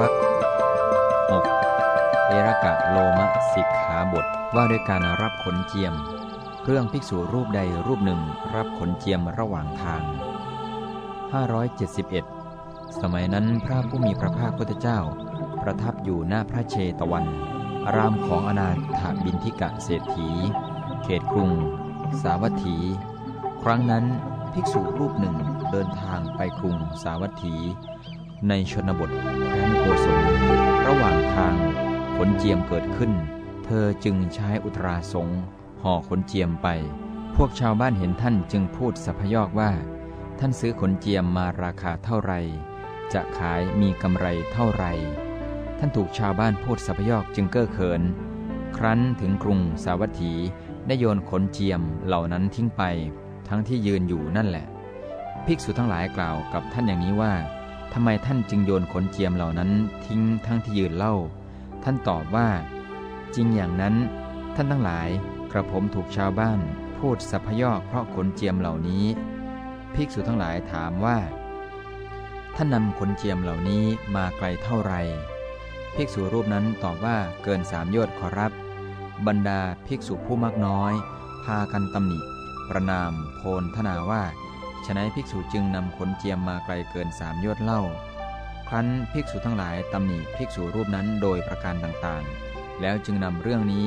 วะ 6. เอรกะโลมะสิกขาบทว่าด้วยการรับขนเจียม เรื่องภิกษุรูปใดรูปหนึ่งรับขนเจียมระหว่างทาง 571 สมัยนั้นพระผู้มีพระภาคพุทธเจ้า ประทับอยู่หน้าพระเชตวัน อารามของอนาถบินทิกะเศรษฐี เขตกรุง สาวัตถี ครั้งนั้นภิกษุรูปหนึ่งเดินทางไปกรุงสาวัตถี ในชนบท คว้นโกศลระหว่างทางขนเจียมเกิดขึ้น เธอจึงใช้อุตราสงห่อขนเจียมไป พวกชาวบ้านเห็นท่านจึงพูดสัพยอกว่า ท่านซื้อขนเจียมมาราคาเท่าไร จะขายมีกำไรเท่าไร ท่านถูกชาวบ้านพูดสัพยอกจึงเก้อเขิน ครั้นถึงกรุงสาวัตถีได้โยนขนเจียมเหล่านั้นทิ้งไป ทั้งที่ยืนอยู่นั่นแหละ ภิกษุทั้งหลายกล่าวกับท่านอย่างนี้ว่า ทำไมท่านจึงโยนขนเจียมเหล่านั้นทิ้งทั้งที่ยืนเล่า ท่านตอบว่า จริงอย่างนั้น ท่านทั้งหลายกระผมถูกชาวบ้านพูดสัพยอกเพราะขนเจียมเหล่านี้ ภิกษุทั้งหลายถามว่า ท่านนำขนเจียมเหล่านี้มาไกลเท่าไร ภิกษุรูปนั้นตอบว่าเกินสามโยชน์ขอรับ บรรดาภิกษุผู้มากน้อย พากันตำหนิ ประนามโพลทนาว่า ฉนัยภิกษุจึงนำขนเจียมมาไกลเกินสามยอดเล่า ครั้นภิกษุทั้งหลายตำหนิภิกษุรูปนั้นโดยประการต่างๆ แล้วจึงนำเรื่องนี้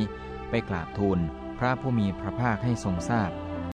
ไปกราบทูลพระผู้มีพระภาคให้ทรงทราบ